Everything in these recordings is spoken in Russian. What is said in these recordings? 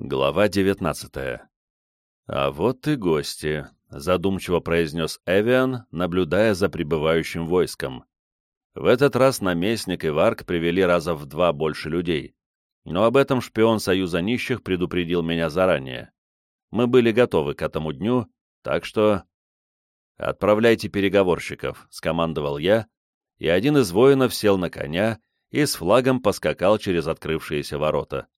Глава 19 «А вот и гости», — задумчиво произнес Эвиан, наблюдая за прибывающим войском. В этот раз наместник и Варк привели раза в два больше людей, но об этом шпион Союза Нищих предупредил меня заранее. Мы были готовы к этому дню, так что... «Отправляйте переговорщиков», — скомандовал я, и один из воинов сел на коня и с флагом поскакал через открывшиеся ворота.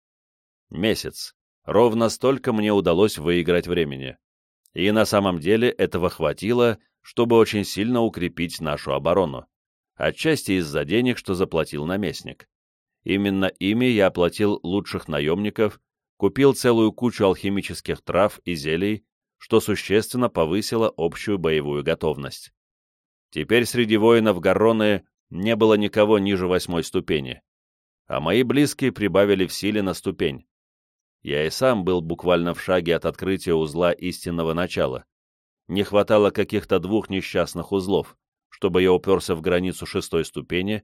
Месяц. Ровно столько мне удалось выиграть времени. И на самом деле этого хватило, чтобы очень сильно укрепить нашу оборону. Отчасти из-за денег, что заплатил наместник. Именно ими я оплатил лучших наемников, купил целую кучу алхимических трав и зелий, что существенно повысило общую боевую готовность. Теперь среди воинов Гарроны не было никого ниже восьмой ступени, а мои близкие прибавили в силе на ступень. Я и сам был буквально в шаге от открытия узла истинного начала. Не хватало каких-то двух несчастных узлов, чтобы я уперся в границу шестой ступени,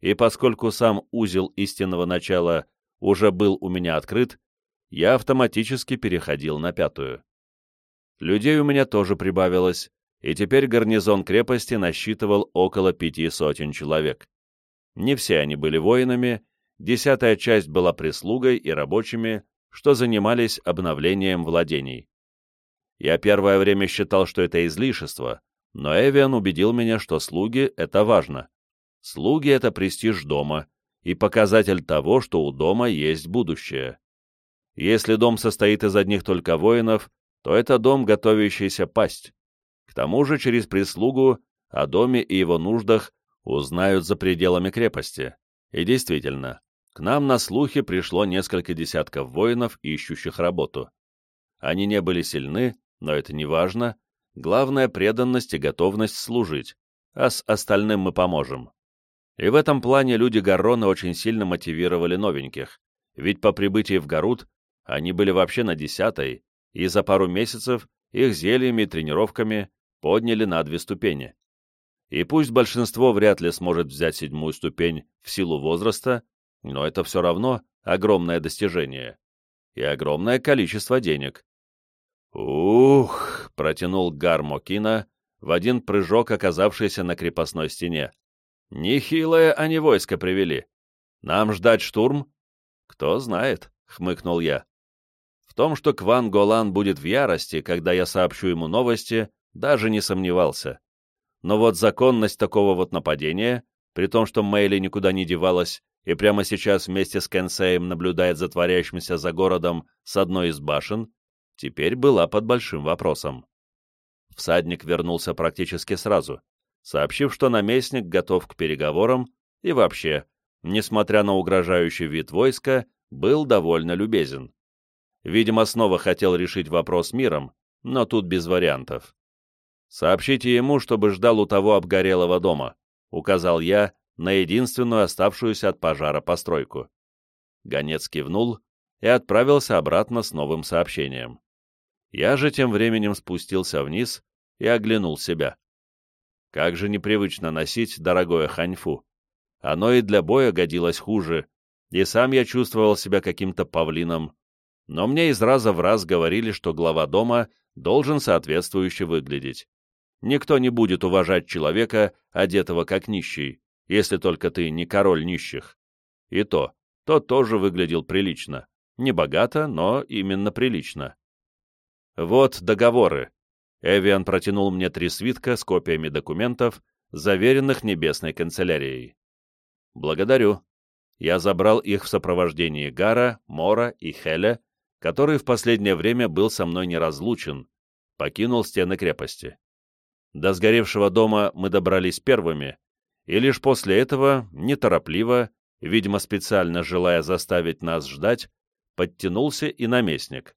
и поскольку сам узел истинного начала уже был у меня открыт, я автоматически переходил на пятую. Людей у меня тоже прибавилось, и теперь гарнизон крепости насчитывал около пяти сотен человек. Не все они были воинами, десятая часть была прислугой и рабочими, что занимались обновлением владений. Я первое время считал, что это излишество, но Эвиан убедил меня, что слуги — это важно. Слуги — это престиж дома и показатель того, что у дома есть будущее. Если дом состоит из одних только воинов, то это дом, готовящийся пасть. К тому же через прислугу о доме и его нуждах узнают за пределами крепости. И действительно, к нам на слухи пришло несколько десятков воинов, ищущих работу. Они не были сильны, но это не важно. Главное — преданность и готовность служить, а с остальным мы поможем. И в этом плане люди Гаррона очень сильно мотивировали новеньких, ведь по прибытии в Гарут они были вообще на десятой, и за пару месяцев их зельями и тренировками подняли на две ступени. И пусть большинство вряд ли сможет взять седьмую ступень в силу возраста, но это все равно огромное достижение. И огромное количество денег. «Ух!» — протянул Гармокина, в один прыжок оказавшийся на крепостной стене. «Нехилое они войско привели. Нам ждать штурм?» «Кто знает», — хмыкнул я. В том, что Кван Голан будет в ярости, когда я сообщу ему новости, даже не сомневался. Но вот законность такого вот нападения, при том, что Мэйли никуда не девалась, и прямо сейчас вместе с Кенсеем наблюдает за творящимся за городом с одной из башен, теперь была под большим вопросом. Всадник вернулся практически сразу, сообщив, что наместник готов к переговорам и вообще, несмотря на угрожающий вид войска, был довольно любезен. Видимо, снова хотел решить вопрос миром, но тут без вариантов. «Сообщите ему, чтобы ждал у того обгорелого дома», — указал я, на единственную оставшуюся от пожара постройку. Гонец кивнул и отправился обратно с новым сообщением. Я же тем временем спустился вниз и оглянул себя. Как же непривычно носить дорогое ханьфу. Оно и для боя годилось хуже, и сам я чувствовал себя каким-то павлином, но мне из раза в раз говорили, что глава дома должен соответствующе выглядеть. Никто не будет уважать человека, одетого как нищий, если только ты не король нищих. И то, тот тоже выглядел прилично. Не богато, но именно прилично. Вот договоры. Эвиан протянул мне три свитка с копиями документов, заверенных небесной канцелярией. Благодарю. Я забрал их в сопровождении Гара, Мора и Хеля, который в последнее время был со мной неразлучен, покинул стены крепости. До сгоревшего дома мы добрались первыми, и лишь после этого, неторопливо, видимо, специально желая заставить нас ждать, подтянулся и наместник.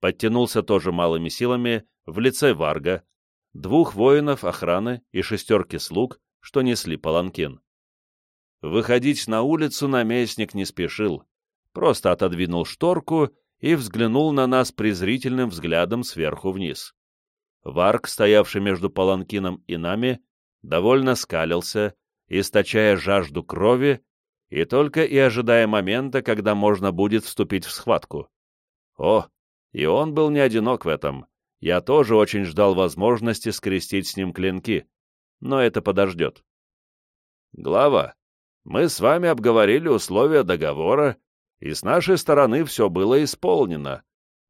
Подтянулся тоже малыми силами в лице Варга, двух воинов охраны и шестерки слуг, что несли паланкин. Выходить на улицу наместник не спешил, просто отодвинул шторку и взглянул на нас презрительным взглядом сверху вниз. Варг, стоявший между паланкином и нами, довольно скалился источая жажду крови и только и ожидая момента, когда можно будет вступить в схватку. О, и он был не одинок в этом. Я тоже очень ждал возможности скрестить с ним клинки, но это подождет. Глава, мы с вами обговорили условия договора, и с нашей стороны все было исполнено.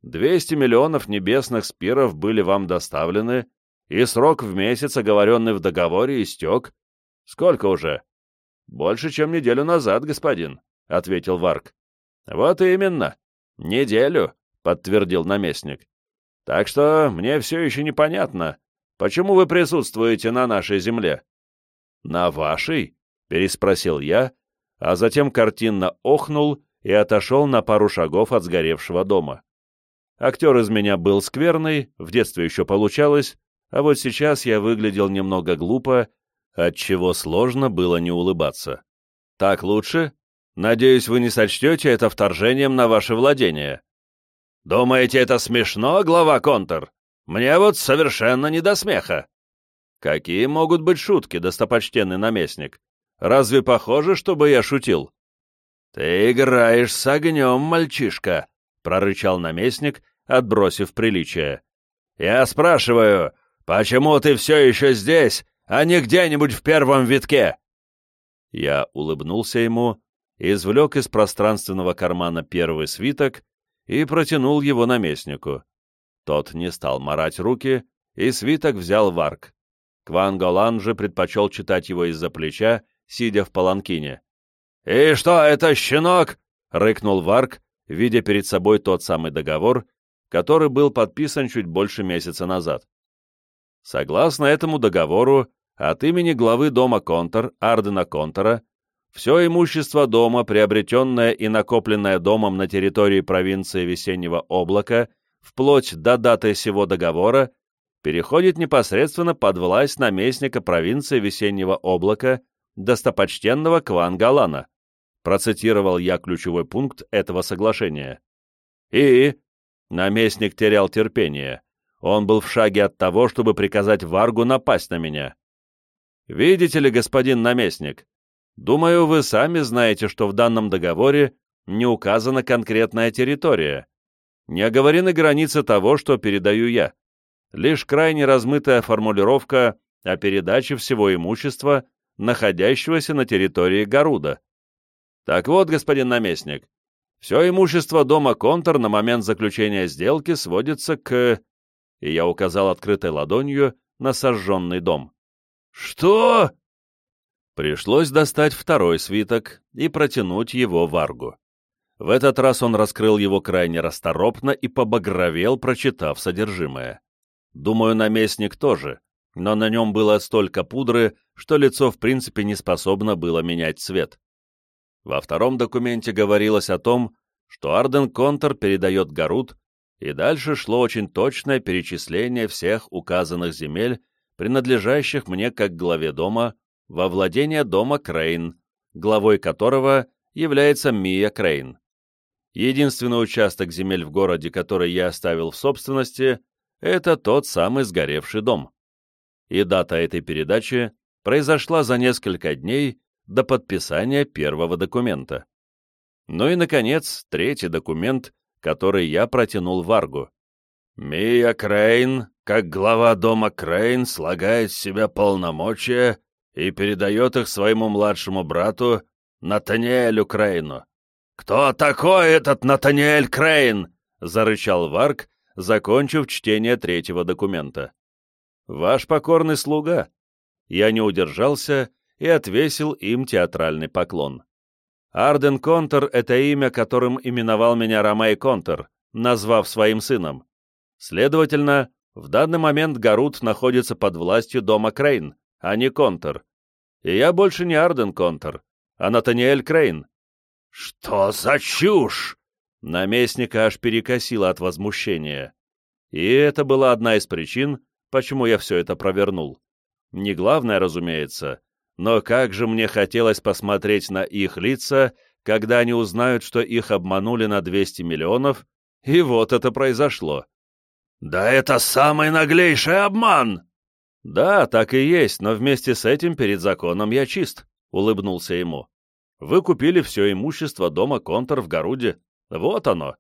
200 миллионов небесных спиров были вам доставлены, и срок в месяц, оговоренный в договоре, истек. Сколько уже? Больше, чем неделю назад, господин, — ответил Варк. Вот именно. Неделю, — подтвердил наместник. Так что мне все еще непонятно, почему вы присутствуете на нашей земле. На вашей? — переспросил я, а затем картинно охнул и отошел на пару шагов от сгоревшего дома. Актер из меня был скверный, в детстве еще получалось, а вот сейчас я выглядел немного глупо, отчего сложно было не улыбаться. «Так лучше? Надеюсь, вы не сочтете это вторжением на ваше владение». «Думаете, это смешно, глава Контор? Мне вот совершенно не до смеха». «Какие могут быть шутки, достопочтенный наместник? Разве похоже, чтобы я шутил?» «Ты играешь с огнем, мальчишка», — прорычал наместник, отбросив приличие. «Я спрашиваю, почему ты все еще здесь, а не где-нибудь в первом витке?» Я улыбнулся ему, извлек из пространственного кармана первый свиток и протянул его наместнику. Тот не стал марать руки, и свиток взял Варк. Кван Голан же предпочел читать его из-за плеча, сидя в паланкине. «И что это, щенок?» — рыкнул Варк, видя перед собой тот самый договор, который был подписан чуть больше месяца назад. Согласно этому договору, от имени главы дома Контор, Ардена Контора, все имущество дома, приобретенное и накопленное домом на территории провинции Весеннего Облака, вплоть до даты сего договора, переходит непосредственно под власть наместника провинции Весеннего Облака, достопочтенного Кван Галана процитировал я ключевой пункт этого соглашения. И наместник терял терпение. Он был в шаге от того, чтобы приказать Варгу напасть на меня. Видите ли, господин наместник, думаю, вы сами знаете, что в данном договоре не указана конкретная территория. Не оговорены границы того, что передаю я. Лишь крайне размытая формулировка о передаче всего имущества, находящегося на территории Гаруда. Так вот, господин наместник, все имущество дома Контор на момент заключения сделки сводится к... И я указал открытой ладонью на сожженный дом. «Что?» Пришлось достать второй свиток и протянуть его Варгу. В этот раз он раскрыл его крайне расторопно и побагровел, прочитав содержимое. Думаю, наместник тоже, но на нем было столько пудры, что лицо в принципе не способно было менять цвет. Во втором документе говорилось о том, что Арден Контор передает Гарут, и дальше шло очень точное перечисление всех указанных земель, принадлежащих мне как главе дома, во владение дома Крейн, главой которого является Мия Крейн. Единственный участок земель в городе, который я оставил в собственности, это тот самый сгоревший дом. И дата этой передачи произошла за несколько дней до подписания первого документа. Ну и, наконец, третий документ, который я протянул Варгу. Мия Крейн, как глава дома Крейн, слагает с себя полномочия и передает их своему младшему брату Натаниэлю Крейну. «Кто такой этот Натаниэль Крейн?» — зарычал Варг, закончив чтение третьего документа. «Ваш покорный слуга». Я не удержался и отвесил им театральный поклон. Арден Контор — это имя, которым именовал меня Ромей Контор, назвав своим сыном. Следовательно, в данный момент Гарут находится под властью дома Крейн, а не Контор. И я больше не Арден Контор, а Натаниэль Крейн. «Что за чушь?» Наместника аж перекосило от возмущения. И это была одна из причин, почему я все это провернул. Не главное, разумеется, но как же мне хотелось посмотреть на их лица, когда они узнают, что их обманули на 200 миллионов, и вот это произошло. «Да это самый наглейший обман!» «Да, так и есть, но вместе с этим перед законом я чист», — улыбнулся ему. «Вы купили все имущество дома Контор в Горуде. Вот оно».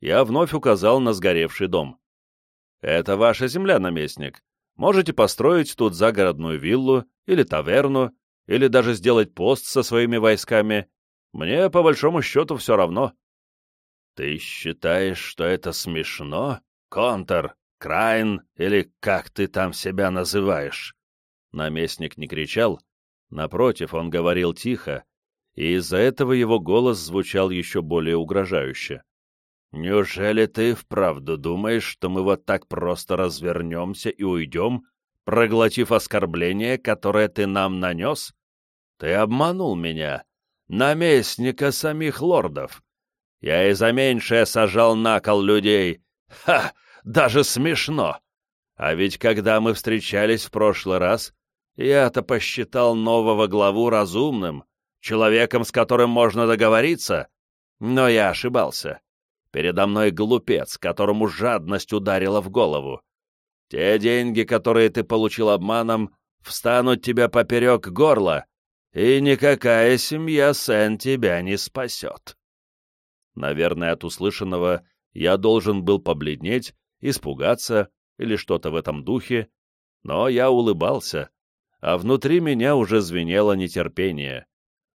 я вновь указал на сгоревший дом. «Это ваша земля, наместник. Можете построить тут загородную виллу или таверну, или даже сделать пост со своими войсками. Мне, по большому счету, все равно». «Ты считаешь, что это смешно, Контор, Крайн или как ты там себя называешь?» Наместник не кричал, напротив, он говорил тихо, и из-за этого его голос звучал еще более угрожающе. «Неужели ты вправду думаешь, что мы вот так просто развернемся и уйдем, проглотив оскорбление, которое ты нам нанес? Ты обманул меня, наместника самих лордов. Я и за меньшее сажал на кол людей. Ха! Даже смешно! А ведь когда мы встречались в прошлый раз, я-то посчитал нового главу разумным, человеком, с которым можно договориться, но я ошибался. Передо мной глупец, которому жадность ударила в голову. Те деньги, которые ты получил обманом, встанут тебя поперек горла, и никакая семья Сен тебя не спасет. Наверное, от услышанного я должен был побледнеть, испугаться или что-то в этом духе, но я улыбался, а внутри меня уже звенело нетерпение.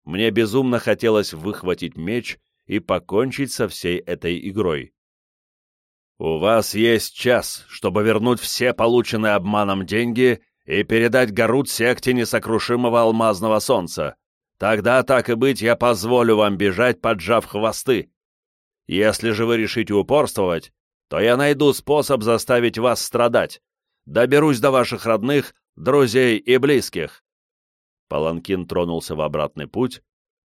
Мне безумно хотелось выхватить меч и покончить со всей этой игрой. «У вас есть час, чтобы вернуть все полученные обманом деньги и передать Гарут секте несокрушимого алмазного солнца. Тогда, так и быть, я позволю вам бежать, поджав хвосты. Если же вы решите упорствовать, то я найду способ заставить вас страдать. Доберусь до ваших родных, друзей и близких. Паланкин тронулся в обратный путь,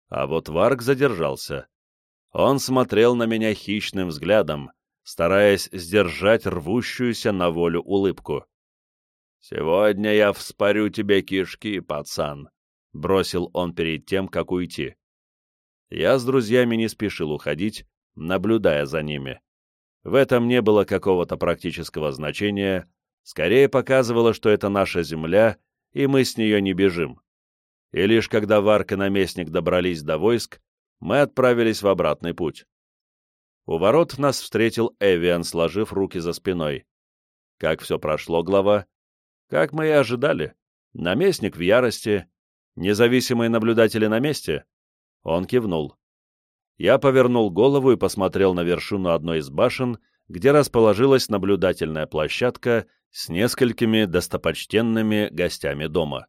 а вот Варг задержался. Он смотрел на меня хищным взглядом, стараясь сдержать рвущуюся на волю улыбку. «Сегодня я вспорю тебе кишки, пацан», — бросил он перед тем, как уйти. Я с друзьями не спешил уходить, наблюдая за ними. В этом не было какого-то практического значения, скорее показывало, что это наша земля, и мы с нее не бежим и лишь когда Варк и наместник добрались до войск, мы отправились в обратный путь. У ворот нас встретил Эвиан, сложив руки за спиной. Как все прошло, глава? Как мы и ожидали. Наместник в ярости. Независимые наблюдатели на месте? Он кивнул. Я повернул голову и посмотрел на вершину одной из башен, где расположилась наблюдательная площадка с несколькими достопочтенными гостями дома.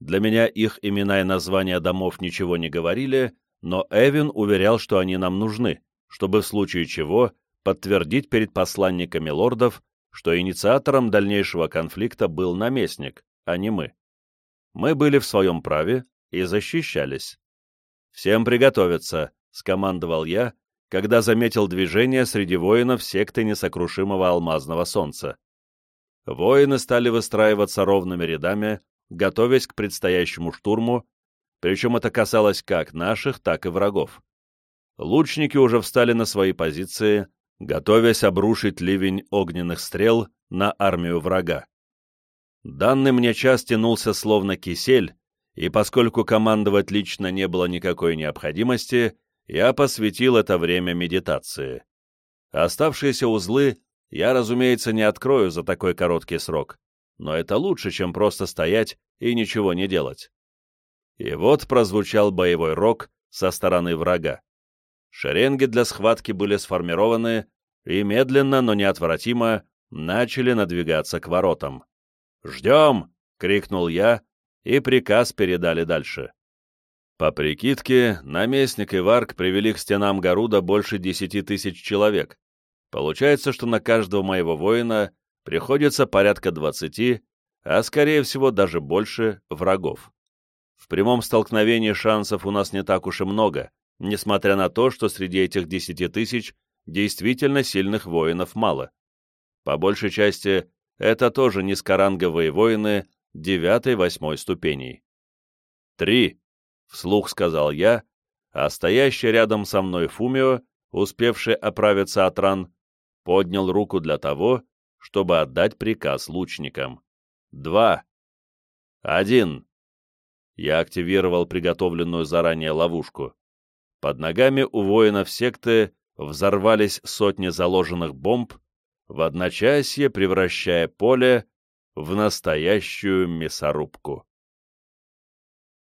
Для меня их имена и названия домов ничего не говорили, но Эвин уверял, что они нам нужны, чтобы в случае чего подтвердить перед посланниками лордов, что инициатором дальнейшего конфликта был наместник, а не мы. Мы были в своем праве и защищались. «Всем приготовиться», — скомандовал я, когда заметил движение среди воинов секты несокрушимого алмазного солнца. Воины стали выстраиваться ровными рядами, готовясь к предстоящему штурму, причем это касалось как наших, так и врагов. Лучники уже встали на свои позиции, готовясь обрушить ливень огненных стрел на армию врага. Данный мне час тянулся словно кисель, и поскольку командовать лично не было никакой необходимости, я посвятил это время медитации. Оставшиеся узлы я, разумеется, не открою за такой короткий срок но это лучше, чем просто стоять и ничего не делать. И вот прозвучал боевой рог со стороны врага. Шеренги для схватки были сформированы и медленно, но неотвратимо начали надвигаться к воротам. «Ждем!» — крикнул я, и приказ передали дальше. По прикидке, наместник и Варк привели к стенам Гаруда больше десяти тысяч человек. Получается, что на каждого моего воина приходится порядка 20, а скорее всего даже больше, врагов. В прямом столкновении шансов у нас не так уж и много, несмотря на то, что среди этих 10 тысяч действительно сильных воинов мало. По большей части, это тоже низкоранговые воины 9-8 ступеней. «Три!» — вслух сказал я, а стоящий рядом со мной Фумио, успевший оправиться от ран, поднял руку для того, чтобы отдать приказ лучникам. Два. Один. Я активировал приготовленную заранее ловушку. Под ногами у воинов секты взорвались сотни заложенных бомб, в одночасье превращая поле в настоящую мясорубку.